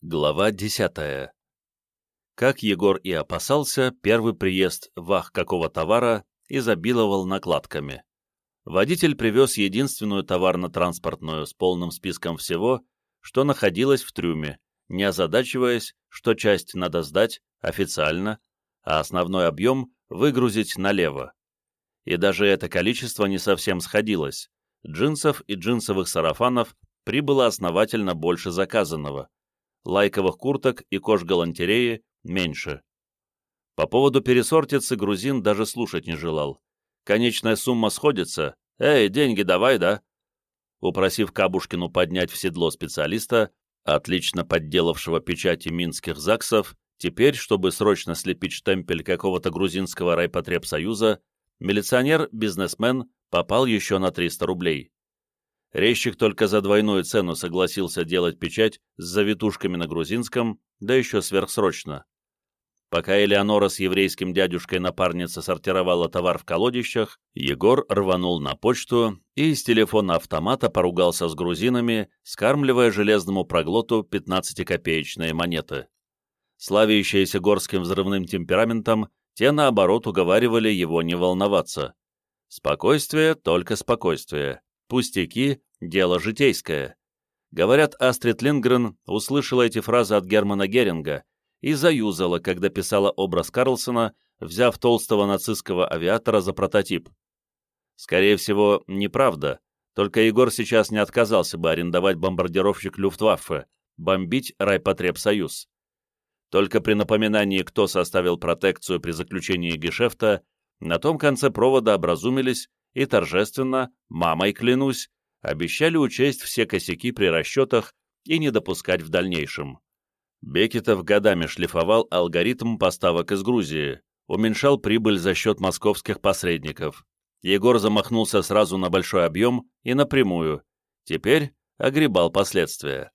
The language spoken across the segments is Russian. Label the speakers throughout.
Speaker 1: Глава десятая. Как Егор и опасался, первый приезд вах какого товара изобиловал накладками. Водитель привез единственную товарно-транспортную с полным списком всего, что находилось в трюме, не озадачиваясь, что часть надо сдать официально, а основной объем выгрузить налево. И даже это количество не совсем сходилось. Джинсов и джинсовых сарафанов прибыло основательно больше заказанного лайковых курток и кож-галантереи меньше. По поводу пересортицы грузин даже слушать не желал. Конечная сумма сходится. «Эй, деньги давай, да?» Упросив Кабушкину поднять в седло специалиста, отлично подделавшего печати минских ЗАГСов, теперь, чтобы срочно слепить штемпель какого-то грузинского райпотребсоюза, милиционер-бизнесмен попал еще на 300 рублей. Резчик только за двойную цену согласился делать печать с завитушками на грузинском, да еще сверхсрочно. Пока Элеонора с еврейским дядюшкой напарница сортировала товар в колодищах, Егор рванул на почту и из телефона автомата поругался с грузинами, скармливая железному проглоту 15-копеечные монеты. Славящиеся горским взрывным темпераментом, те, наоборот, уговаривали его не волноваться. Спокойствие, только спокойствие. Пустяки — дело житейское. Говорят, Астрид Лингрен услышала эти фразы от Германа Геринга и заюзала, когда писала образ Карлсона, взяв толстого нацистского авиатора за прототип. Скорее всего, неправда, только Егор сейчас не отказался бы арендовать бомбардировщик Люфтваффе, бомбить райпотребсоюз. Только при напоминании, кто составил протекцию при заключении гешефта, на том конце провода образумились и торжественно, мамой клянусь, обещали учесть все косяки при расчетах и не допускать в дальнейшем. Бекетов годами шлифовал алгоритм поставок из Грузии, уменьшал прибыль за счет московских посредников. Егор замахнулся сразу на большой объем и напрямую. Теперь огребал последствия.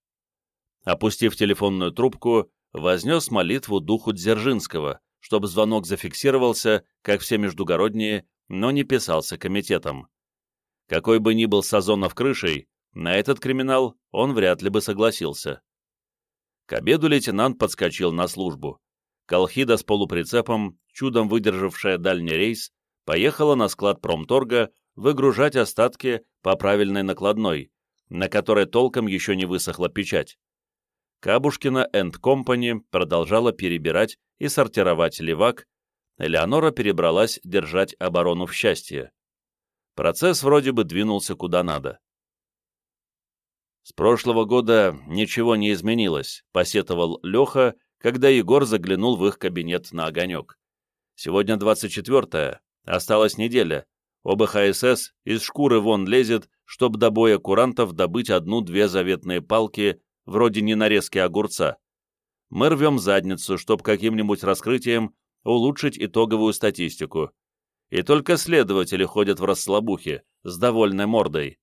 Speaker 1: Опустив телефонную трубку, вознес молитву духу Дзержинского, чтобы звонок зафиксировался, как все междугородние, но не писался комитетом. Какой бы ни был Сазонов крышей, на этот криминал он вряд ли бы согласился. К обеду лейтенант подскочил на службу. Колхида с полуприцепом, чудом выдержавшая дальний рейс, поехала на склад промторга выгружать остатки по правильной накладной, на которой толком еще не высохла печать. Кабушкина энд Компани продолжала перебирать и сортировать левак, Элеонора перебралась держать оборону в счастье. Процесс вроде бы двинулся куда надо. С прошлого года ничего не изменилось, посетовал Леха, когда Егор заглянул в их кабинет на огонек. Сегодня 24-е, осталась неделя. ОБХСС из шкуры вон лезет, чтоб до боя курантов добыть одну-две заветные палки, вроде не нарезки огурца. Мы рвем задницу, чтоб каким-нибудь раскрытием улучшить итоговую статистику. И только следователи ходят в расслабухе, с довольной мордой.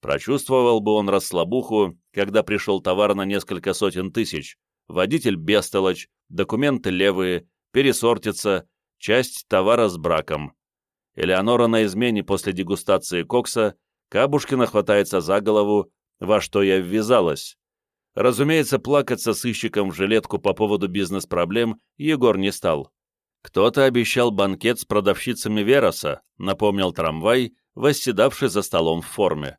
Speaker 1: Прочувствовал бы он расслабуху, когда пришел товар на несколько сотен тысяч, водитель бестолочь, документы левые, пересортится, часть товара с браком. Элеонора на измене после дегустации кокса, Кабушкина хватается за голову, во что я ввязалась. Разумеется, плакаться сыщиком в жилетку по поводу бизнес-проблем Егор не стал. Кто-то обещал банкет с продавщицами Вероса, напомнил трамвай, восседавший за столом в форме.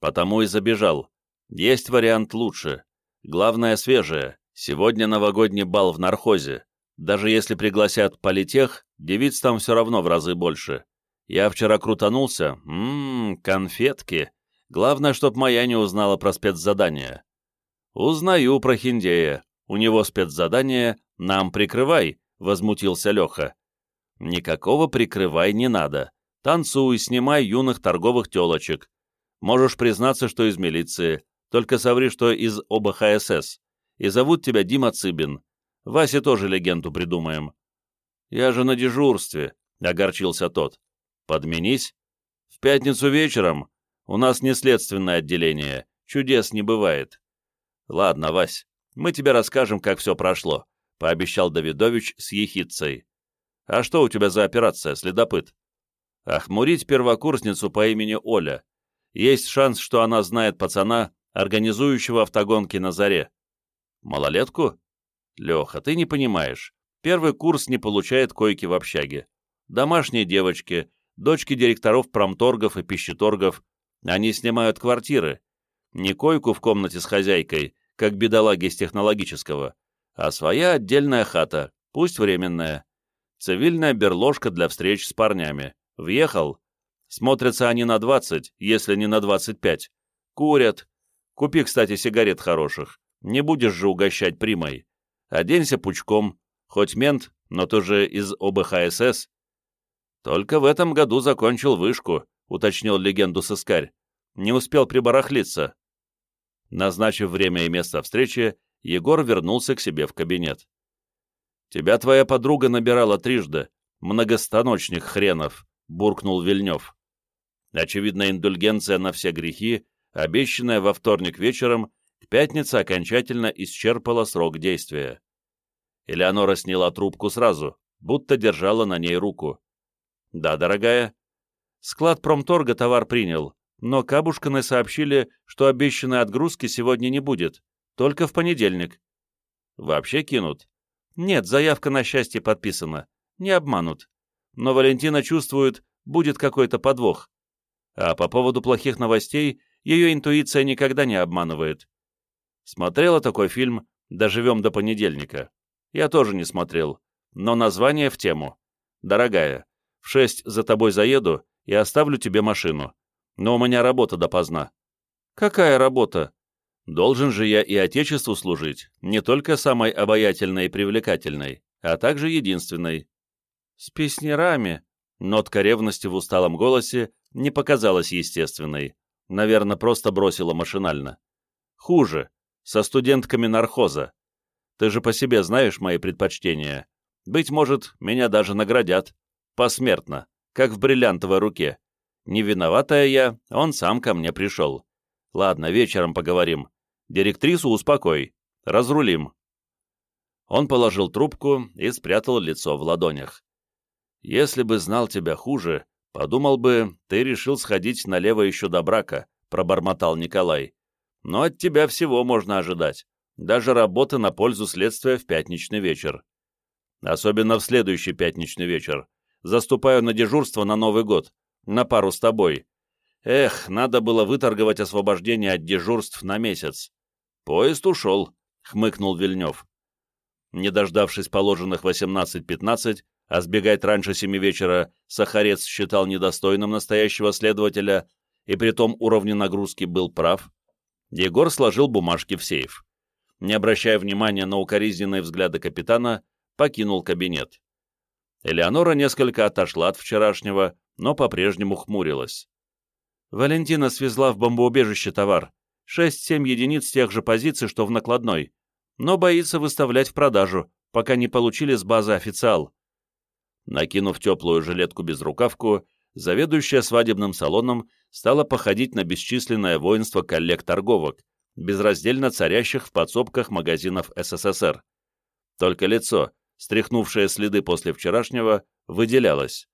Speaker 1: Потому и забежал. Есть вариант лучше. Главное, свежее. Сегодня новогодний бал в нархозе. Даже если пригласят политех, девиц там все равно в разы больше. Я вчера крутанулся. Ммм, конфетки. Главное, чтоб моя не узнала про спецзадание. «Узнаю про Хиндея. У него спецзадание «Нам прикрывай», — возмутился Леха. «Никакого прикрывай не надо. Танцуй, снимай юных торговых телочек. Можешь признаться, что из милиции, только соври, что из ОБХСС. И зовут тебя Дима Цыбин. Васе тоже легенду придумаем». «Я же на дежурстве», — огорчился тот. «Подменись. В пятницу вечером. У нас не следственное отделение. Чудес не бывает». «Ладно, Вась, мы тебе расскажем, как все прошло», — пообещал Давидович с ехидцей. «А что у тебя за операция, следопыт?» «Охмурить первокурсницу по имени Оля. Есть шанс, что она знает пацана, организующего автогонки на заре». Малолетку? Леха, ты не понимаешь. Первый курс не получает койки в общаге. Домашние девочки, дочки директоров промторгов и пищеторгов, они снимают квартиры. Не койку в комнате с хозяйкой, как бедолаги из технологического, а своя отдельная хата, пусть временная. Цивильная берложка для встреч с парнями. Въехал. Смотрятся они на 20, если не на 25. Курят. Купи, кстати, сигарет хороших. Не будешь же угощать примой. Оденься пучком. Хоть мент, но ты же из ОБХСС. Только в этом году закончил вышку, уточнил легенду сыскарь. Не успел прибарахлиться. Назначив время и место встречи, Егор вернулся к себе в кабинет. «Тебя твоя подруга набирала трижды. Многостаночник хренов», — буркнул Вильнев. Очевидно, индульгенция на все грехи, обещанная во вторник вечером, к пятнице окончательно исчерпала срок действия. Элеонора сняла трубку сразу, будто держала на ней руку. «Да, дорогая». «Склад промторга товар принял но Кабушкины сообщили, что обещанной отгрузки сегодня не будет, только в понедельник. Вообще кинут? Нет, заявка на счастье подписана. Не обманут. Но Валентина чувствует, будет какой-то подвох. А по поводу плохих новостей, ее интуиция никогда не обманывает. Смотрела такой фильм «Доживем до понедельника». Я тоже не смотрел, но название в тему. «Дорогая, в шесть за тобой заеду и оставлю тебе машину. Но у меня работа допоздна. Какая работа? Должен же я и Отечеству служить, не только самой обаятельной и привлекательной, а также единственной. С песнярами. Нотка ревности в усталом голосе не показалась естественной. Наверное, просто бросила машинально. Хуже. Со студентками нархоза. Ты же по себе знаешь мои предпочтения. Быть может, меня даже наградят. Посмертно, как в бриллиантовой руке. Не виноватая я, он сам ко мне пришел. Ладно, вечером поговорим. Директрису успокой. Разрулим. Он положил трубку и спрятал лицо в ладонях. «Если бы знал тебя хуже, подумал бы, ты решил сходить налево еще до брака», — пробормотал Николай. «Но от тебя всего можно ожидать. Даже работы на пользу следствия в пятничный вечер. Особенно в следующий пятничный вечер. Заступаю на дежурство на Новый год на пару с тобой. Эх, надо было выторговать освобождение от дежурств на месяц. Поезд ушел, — хмыкнул Вильнев. Не дождавшись положенных 18.15, а сбегать раньше семи вечера Сахарец считал недостойным настоящего следователя, и при том уровне нагрузки был прав, Егор сложил бумажки в сейф. Не обращая внимания на укоризненные взгляды капитана, покинул кабинет. Элеонора несколько отошла от вчерашнего, но по-прежнему хмурилась. Валентина свезла в бомбоубежище товар. Шесть-семь единиц тех же позиций, что в накладной, но боится выставлять в продажу, пока не получили с базы официал. Накинув теплую жилетку-безрукавку, заведующая свадебным салоном стала походить на бесчисленное воинство коллег-торговок, безраздельно царящих в подсобках магазинов СССР. Только лицо, стряхнувшее следы после вчерашнего, выделялось.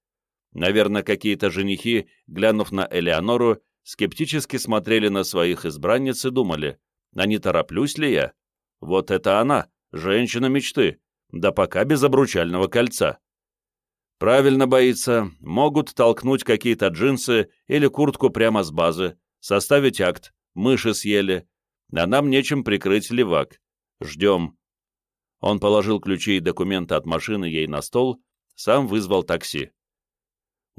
Speaker 1: Наверное, какие-то женихи, глянув на Элеонору, скептически смотрели на своих избранниц и думали, а не тороплюсь ли я? Вот это она, женщина мечты, да пока без обручального кольца. Правильно боится, могут толкнуть какие-то джинсы или куртку прямо с базы, составить акт, мыши съели, а нам нечем прикрыть левак. Ждем. Он положил ключи и документы от машины ей на стол, сам вызвал такси.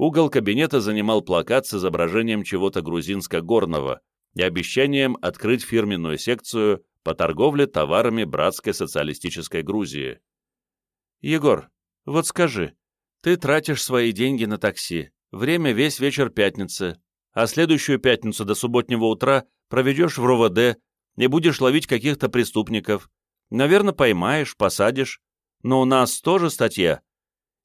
Speaker 1: Угол кабинета занимал плакат с изображением чего-то грузинско-горного и обещанием открыть фирменную секцию по торговле товарами братской социалистической Грузии. «Егор, вот скажи, ты тратишь свои деньги на такси, время весь вечер пятницы, а следующую пятницу до субботнего утра проведешь в РОВД и будешь ловить каких-то преступников. Наверное, поймаешь, посадишь. Но у нас тоже статья.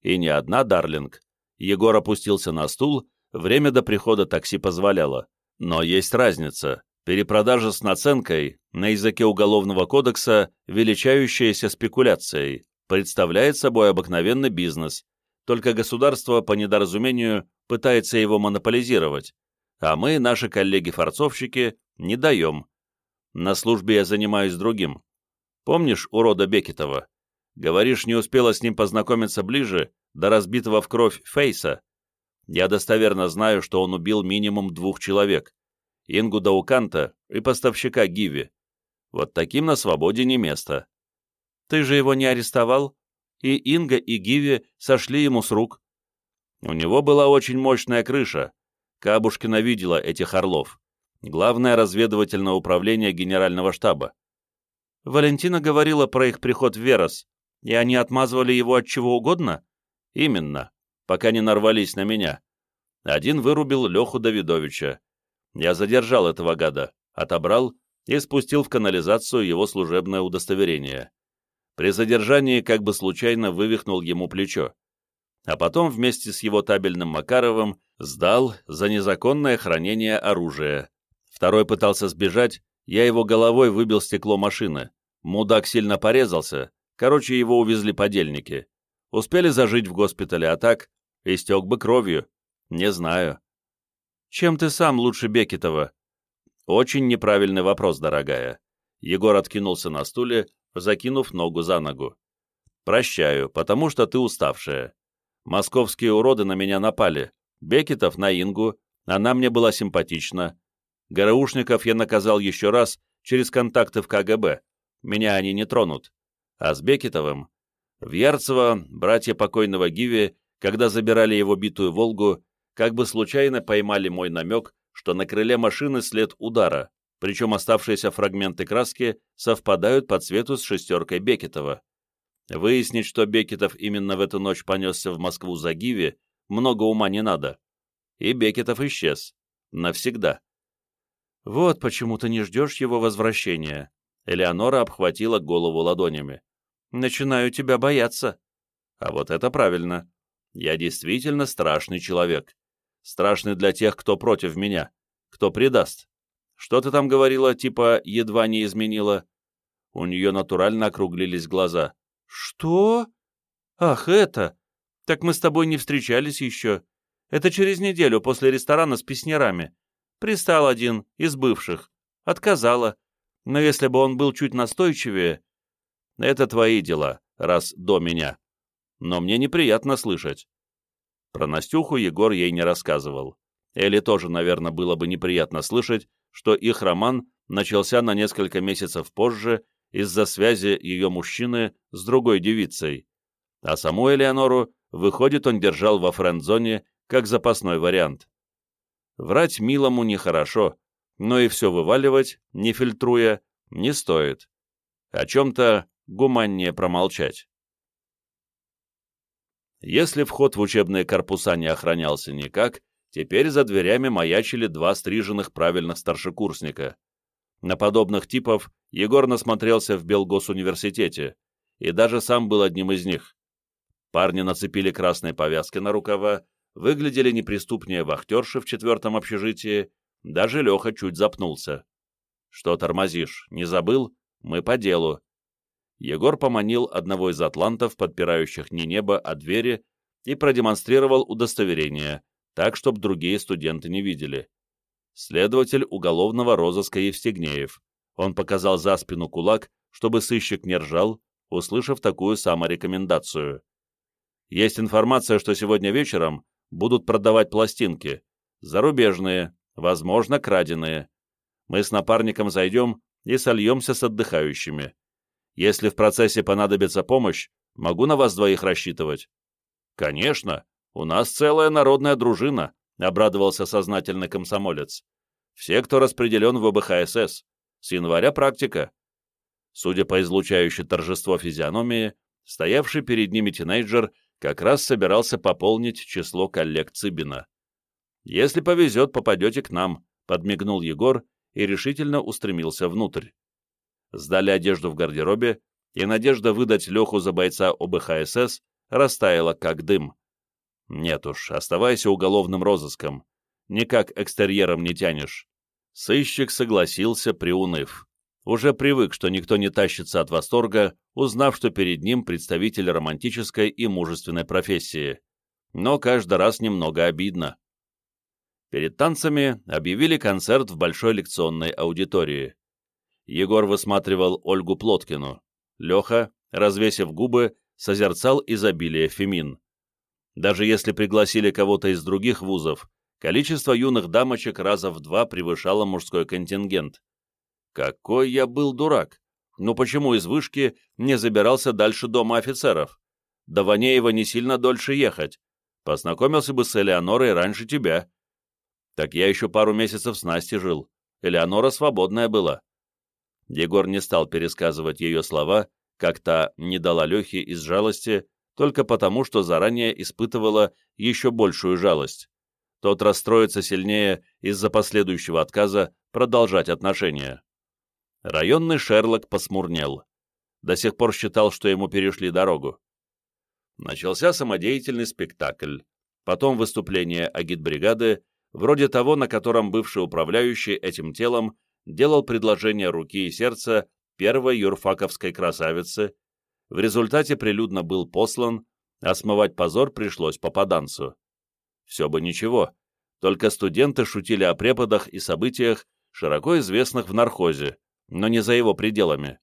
Speaker 1: И не одна, Дарлинг. Егор опустился на стул, время до прихода такси позволяло. Но есть разница. Перепродажа с наценкой, на языке Уголовного кодекса, величающаяся спекуляцией, представляет собой обыкновенный бизнес, только государство по недоразумению пытается его монополизировать, а мы, наши коллеги-форцовщики, не даем. На службе я занимаюсь другим. Помнишь урода Бекетова? Говоришь, не успела с ним познакомиться ближе, до разбитого в кровь Фейса? Я достоверно знаю, что он убил минимум двух человек. Ингу Дауканта и поставщика Гиви. Вот таким на свободе не место. Ты же его не арестовал? И Инга, и Гиви сошли ему с рук. У него была очень мощная крыша. Кабушкина видела этих орлов. Главное разведывательное управление генерального штаба. Валентина говорила про их приход в Верос, и они отмазывали его от чего угодно? Именно, пока не нарвались на меня. Один вырубил Леху Давидовича. Я задержал этого гада, отобрал и спустил в канализацию его служебное удостоверение. При задержании как бы случайно вывихнул ему плечо. А потом вместе с его табельным Макаровым сдал за незаконное хранение оружия. Второй пытался сбежать, я его головой выбил стекло машины. Мудак сильно порезался, короче, его увезли подельники. Успели зажить в госпитале, а так, истек бы кровью. Не знаю. Чем ты сам лучше Бекетова? Очень неправильный вопрос, дорогая. Егор откинулся на стуле, закинув ногу за ногу. Прощаю, потому что ты уставшая. Московские уроды на меня напали. Бекетов на Ингу, она мне была симпатична. ГРУшников я наказал еще раз через контакты в КГБ. Меня они не тронут. А с Бекетовым... В Ярцево братья покойного Гиви, когда забирали его битую «Волгу», как бы случайно поймали мой намек, что на крыле машины след удара, причем оставшиеся фрагменты краски совпадают по цвету с шестеркой Бекетова. Выяснить, что Бекетов именно в эту ночь понесся в Москву за Гиви, много ума не надо. И Бекетов исчез. Навсегда. «Вот почему ты не ждешь его возвращения». Элеонора обхватила голову ладонями. «Начинаю тебя бояться». «А вот это правильно. Я действительно страшный человек. Страшный для тех, кто против меня, кто предаст. Что ты там говорила, типа, едва не изменила?» У нее натурально округлились глаза. «Что? Ах, это! Так мы с тобой не встречались еще. Это через неделю после ресторана с песнярами. Пристал один, из бывших. Отказала. Но если бы он был чуть настойчивее... Это твои дела, раз до меня. Но мне неприятно слышать. Про Настюху Егор ей не рассказывал. Элли тоже, наверное, было бы неприятно слышать, что их роман начался на несколько месяцев позже из-за связи ее мужчины с другой девицей. А саму Элеонору, выходит, он держал во френд-зоне как запасной вариант. Врать милому нехорошо, но и все вываливать, не фильтруя, не стоит. О чем-то гуманнее промолчать. Если вход в учебные корпуса не охранялся никак, теперь за дверями маячили два стриженных правильных старшекурсника. На подобных типов Егор насмотрелся в Белгосуниверситете, и даже сам был одним из них. Парни нацепили красные повязки на рукава, выглядели неприступнее вахтерши в четвертом общежитии, даже Леха чуть запнулся. «Что тормозишь? Не забыл? Мы по делу». Егор поманил одного из атлантов, подпирающих не небо, а двери, и продемонстрировал удостоверение, так, чтобы другие студенты не видели. Следователь уголовного розыска Евстигнеев. Он показал за спину кулак, чтобы сыщик не ржал, услышав такую саморекомендацию. Есть информация, что сегодня вечером будут продавать пластинки. Зарубежные, возможно, краденые. Мы с напарником зайдем и сольемся с отдыхающими. Если в процессе понадобится помощь, могу на вас двоих рассчитывать». «Конечно, у нас целая народная дружина», — обрадовался сознательный комсомолец. «Все, кто распределен в ОБХСС. С января практика». Судя по излучающей торжество физиономии, стоявший перед ними тинейджер как раз собирался пополнить число коллег Цыбина. «Если повезет, попадете к нам», — подмигнул Егор и решительно устремился внутрь. Сдали одежду в гардеробе, и надежда выдать Леху за бойца ОБХСС растаяла как дым. Нет уж, оставайся уголовным розыском. Никак экстерьером не тянешь. Сыщик согласился, приуныв уже привык, что никто не тащится от восторга, узнав, что перед ним представитель романтической и мужественной профессии. Но каждый раз немного обидно. Перед танцами объявили концерт в большой лекционной аудитории. Егор высматривал Ольгу Плоткину. Леха, развесив губы, созерцал изобилие фемин. Даже если пригласили кого-то из других вузов, количество юных дамочек раза в два превышало мужской контингент. Какой я был дурак! Ну почему из вышки не забирался дальше дома офицеров? До Ванеева не сильно дольше ехать. Познакомился бы с Элеонорой раньше тебя. Так я еще пару месяцев с Настей жил. Элеонора свободная была. Егор не стал пересказывать ее слова, как та не дала Лехе из жалости, только потому, что заранее испытывала еще большую жалость. Тот расстроится сильнее из-за последующего отказа продолжать отношения. Районный Шерлок посмурнел. До сих пор считал, что ему перешли дорогу. Начался самодеятельный спектакль, потом выступление агитбригады, вроде того, на котором бывший управляющий этим телом делал предложение руки и сердца первой юрфаковской красавицы, в результате прилюдно был послан, а смывать позор пришлось попаданцу. Все бы ничего, только студенты шутили о преподах и событиях, широко известных в нархозе, но не за его пределами.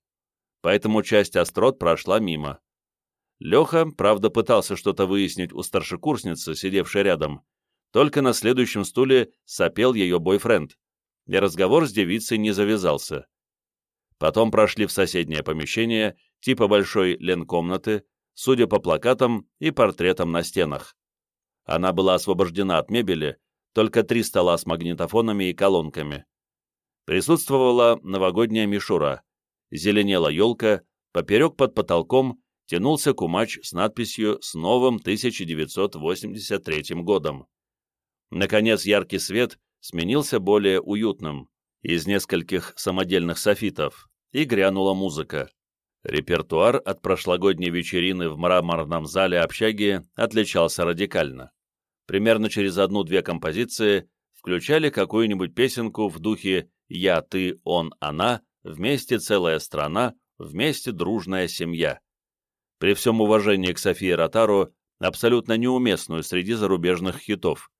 Speaker 1: Поэтому часть острот прошла мимо. Леха, правда, пытался что-то выяснить у старшекурсницы, сидевшей рядом, только на следующем стуле сопел ее бойфренд, и разговор с девицей не завязался. Потом прошли в соседнее помещение, типа большой ленкомнаты, судя по плакатам и портретам на стенах. Она была освобождена от мебели, только три стола с магнитофонами и колонками. Присутствовала новогодняя мишура, зеленела елка, поперек под потолком тянулся кумач с надписью «С новым 1983 годом». Наконец яркий свет сменился более уютным, из нескольких самодельных софитов, и грянула музыка. Репертуар от прошлогодней вечерины в мраморном зале общаги отличался радикально. Примерно через одну-две композиции включали какую-нибудь песенку в духе «Я, ты, он, она», «Вместе целая страна», «Вместе дружная семья». При всем уважении к Софии Ротару, абсолютно неуместную среди зарубежных хитов.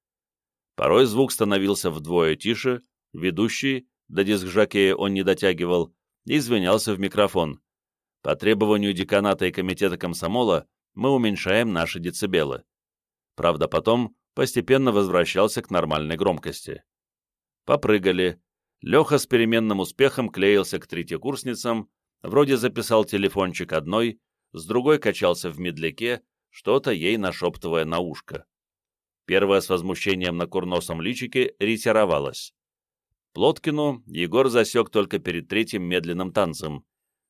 Speaker 1: Порой звук становился вдвое тише, ведущий, до диск-жокея он не дотягивал, извинялся в микрофон. По требованию деканата и комитета комсомола мы уменьшаем наши децибелы. Правда, потом постепенно возвращался к нормальной громкости. Попрыгали. Леха с переменным успехом клеился к третьекурсницам, вроде записал телефончик одной, с другой качался в медляке, что-то ей нашептывая на ушко. Первая с возмущением на курносом личике ретировалась. Плоткину Егор засек только перед третьим медленным танцем.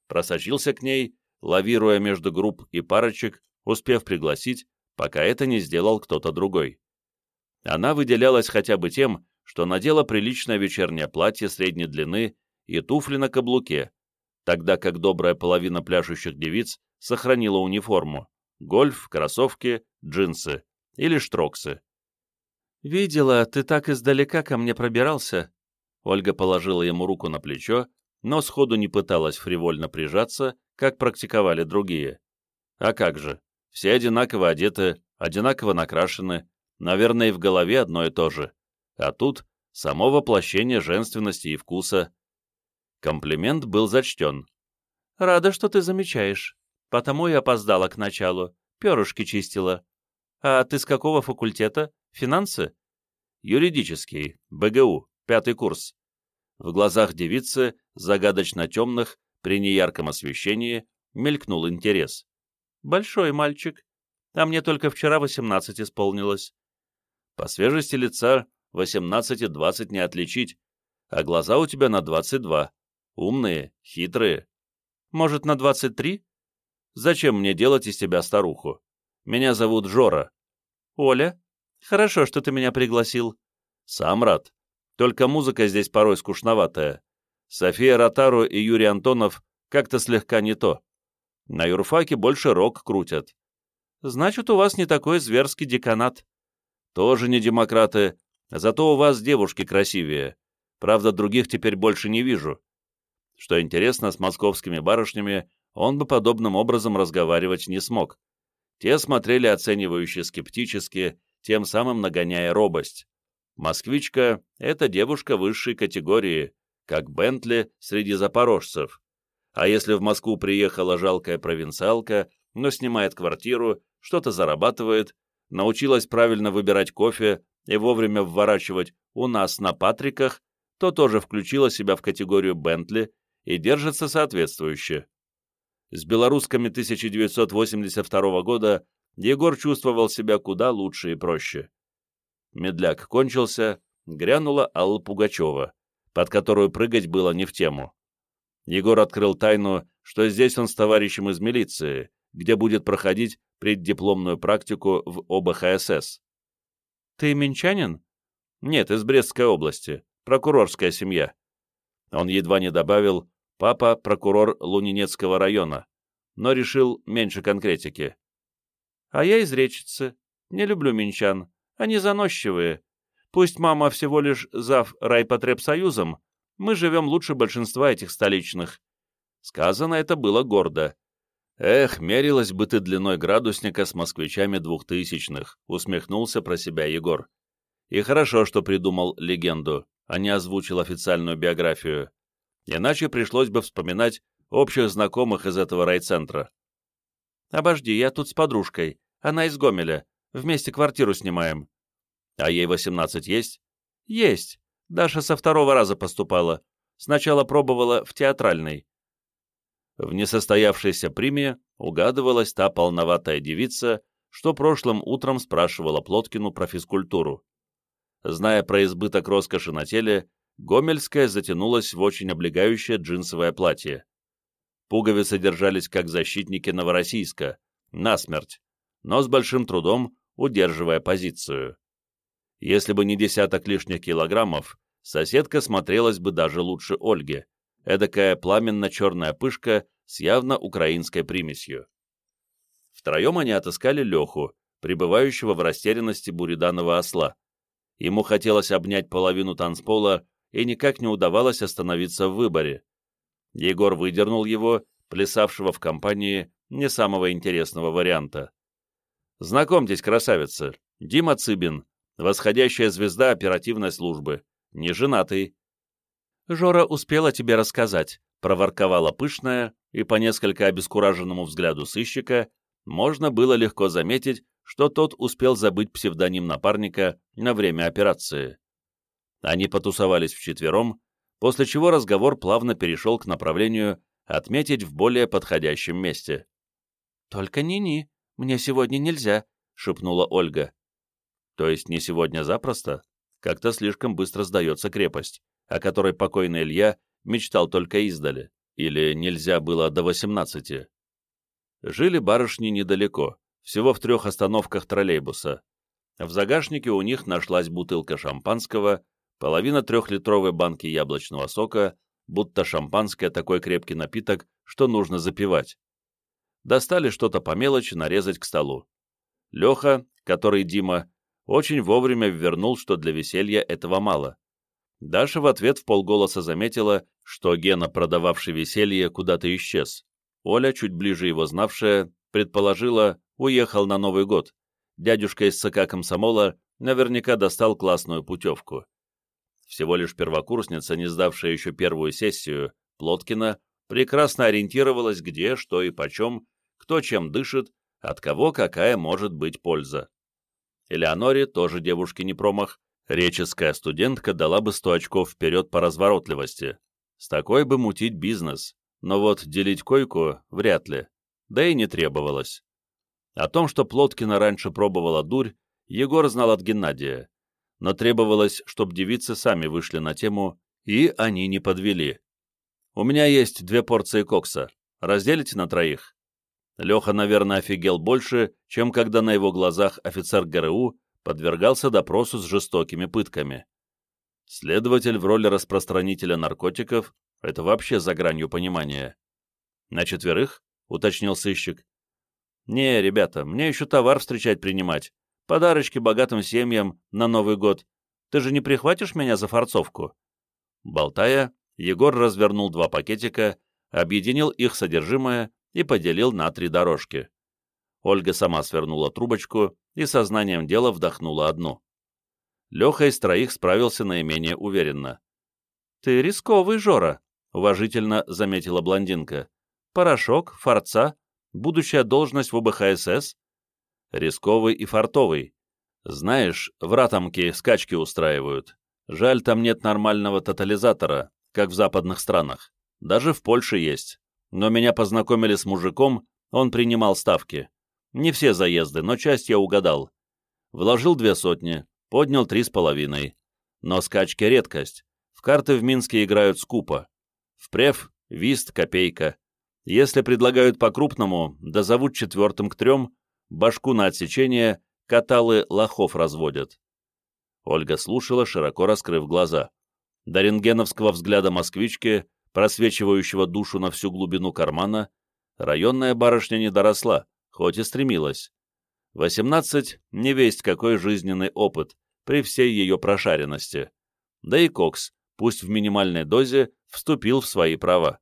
Speaker 1: Просочился к ней, лавируя между групп и парочек, успев пригласить, пока это не сделал кто-то другой. Она выделялась хотя бы тем, что надела приличное вечернее платье средней длины и туфли на каблуке, тогда как добрая половина пляшущих девиц сохранила униформу — гольф, кроссовки, джинсы или штроксы. «Видела, ты так издалека ко мне пробирался», Ольга положила ему руку на плечо, но сходу не пыталась фривольно прижаться, как практиковали другие. А как же, все одинаково одеты, одинаково накрашены, наверное, и в голове одно и то же. А тут само воплощение женственности и вкуса. Комплимент был зачтен. «Рада, что ты замечаешь. Потому и опоздала к началу. Перышки чистила. А ты с какого факультета? Финансы?» «Юридический. БГУ пятый курс. В глазах девицы, загадочно темных, при неярком освещении, мелькнул интерес. «Большой мальчик. А мне только вчера восемнадцать исполнилось». По свежести лица восемнадцать и двадцать не отличить, а глаза у тебя на двадцать два. Умные, хитрые. Может, на двадцать три? Зачем мне делать из тебя старуху? Меня зовут Жора. Оля, хорошо, что ты меня пригласил. Сам рад. Только музыка здесь порой скучноватая. София Ротару и Юрий Антонов как-то слегка не то. На юрфаке больше рок крутят. Значит, у вас не такой зверский деканат. Тоже не демократы, зато у вас девушки красивее. Правда, других теперь больше не вижу. Что интересно, с московскими барышнями он бы подобным образом разговаривать не смог. Те смотрели оценивающе скептически, тем самым нагоняя робость. Москвичка — это девушка высшей категории, как Бентли среди запорожцев. А если в Москву приехала жалкая провинциалка, но снимает квартиру, что-то зарабатывает, научилась правильно выбирать кофе и вовремя вворачивать у нас на Патриках, то тоже включила себя в категорию Бентли и держится соответствующе. С белорусскими 1982 года Егор чувствовал себя куда лучше и проще. Медляк кончился, грянула Алла Пугачева, под которую прыгать было не в тему. Егор открыл тайну, что здесь он с товарищем из милиции, где будет проходить преддипломную практику в ОБХСС. «Ты минчанин?» «Нет, из Брестской области. Прокурорская семья». Он едва не добавил «папа – прокурор Лунинецкого района», но решил меньше конкретики. «А я из Речицы. Не люблю минчан. Они заносчивые. Пусть мама всего лишь зав райпотребсоюзом, мы живем лучше большинства этих столичных». Сказано это было гордо. «Эх, мерилась бы ты длиной градусника с москвичами двухтысячных», — усмехнулся про себя Егор. И хорошо, что придумал легенду, а не озвучил официальную биографию. Иначе пришлось бы вспоминать общих знакомых из этого райцентра. «Обожди, я тут с подружкой. Она из Гомеля. Вместе квартиру снимаем». «А ей восемнадцать есть?» «Есть. Даша со второго раза поступала. Сначала пробовала в театральной. В несостоявшейся приме угадывалась та полноватая девица, что прошлым утром спрашивала Плоткину про физкультуру. Зная про избыток роскоши на теле, Гомельская затянулась в очень облегающее джинсовое платье. Пуговицы держались как защитники Новороссийска, насмерть, но с большим трудом удерживая позицию. Если бы не десяток лишних килограммов, соседка смотрелась бы даже лучше Ольги эдакая пламенно-черная пышка с явно украинской примесью. Втроем они отыскали Леху, пребывающего в растерянности буриданного осла. Ему хотелось обнять половину танцпола, и никак не удавалось остановиться в выборе. Егор выдернул его, плясавшего в компании не самого интересного варианта. «Знакомьтесь, красавица, Дима Цыбин, восходящая звезда оперативной службы, не женатый, Жора успела тебе рассказать», — проворковала пышная, и по несколько обескураженному взгляду сыщика можно было легко заметить, что тот успел забыть псевдоним напарника на время операции. Они потусовались вчетвером, после чего разговор плавно перешел к направлению отметить в более подходящем месте. «Только ни-ни, мне сегодня нельзя», — шепнула Ольга. «То есть не сегодня запросто? Как-то слишком быстро сдается крепость о которой покойный Илья мечтал только издали, или нельзя было до 18. Жили барышни недалеко, всего в трех остановках троллейбуса. В загашнике у них нашлась бутылка шампанского, половина трехлитровой банки яблочного сока, будто шампанское такой крепкий напиток, что нужно запивать. Достали что-то по мелочи нарезать к столу. Леха, который Дима, очень вовремя вернул, что для веселья этого мало. Даша в ответ в полголоса заметила, что Гена, продававший веселье, куда-то исчез. Оля, чуть ближе его знавшая, предположила, уехал на Новый год. Дядюшка из ЦК комсомола наверняка достал классную путевку. Всего лишь первокурсница, не сдавшая еще первую сессию, Плоткина, прекрасно ориентировалась, где, что и почем, кто чем дышит, от кого какая может быть польза. Элеоноре, тоже девушке не промах, Реческая студентка дала бы 100 очков вперед по разворотливости. С такой бы мутить бизнес, но вот делить койку вряд ли, да и не требовалось. О том, что Плоткина раньше пробовала дурь, Егор знал от Геннадия, но требовалось, чтобы девицы сами вышли на тему, и они не подвели. «У меня есть две порции кокса. Разделите на троих?» Леха, наверное, офигел больше, чем когда на его глазах офицер ГРУ подвергался допросу с жестокими пытками. Следователь в роли распространителя наркотиков — это вообще за гранью понимания. «На четверых?» — уточнил сыщик. «Не, ребята, мне еще товар встречать принимать. Подарочки богатым семьям на Новый год. Ты же не прихватишь меня за форцовку?» Болтая, Егор развернул два пакетика, объединил их содержимое и поделил на три дорожки. Ольга сама свернула трубочку и сознанием дела вдохнула одну. Леха из троих справился наименее уверенно. «Ты рисковый, Жора. — уважительно заметила блондинка. «Порошок, форца, будущая должность в УБХСС?» «Рисковый и фартовый. Знаешь, в Ратомке скачки устраивают. Жаль, там нет нормального тотализатора, как в западных странах. Даже в Польше есть. Но меня познакомили с мужиком, он принимал ставки. Не все заезды, но часть я угадал. Вложил две сотни, поднял три с половиной. Но скачки — редкость. В карты в Минске играют скупо. В преф — вист, копейка. Если предлагают по-крупному, да зовут четвертым к трем, башку на отсечение, каталы лохов разводят. Ольга слушала, широко раскрыв глаза. До рентгеновского взгляда москвички, просвечивающего душу на всю глубину кармана, районная барышня не доросла, хоть и стремилась. Восемнадцать — не весть какой жизненный опыт, при всей ее прошаренности. Да и Кокс, пусть в минимальной дозе, вступил в свои права.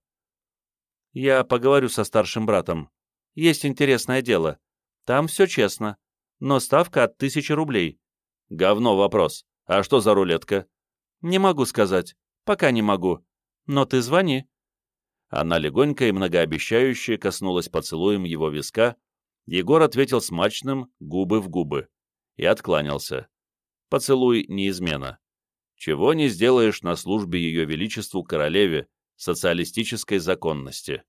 Speaker 1: «Я поговорю со старшим братом. Есть интересное дело. Там все честно, но ставка от тысячи рублей. Говно вопрос. А что за рулетка? Не могу сказать. Пока не могу. Но ты звони. Она легонько и многообещающе коснулась поцелуем его виска. Егор ответил смачным, губы в губы. И откланялся. Поцелуй не измена. Чего не сделаешь на службе ее величеству королеве, социалистической законности.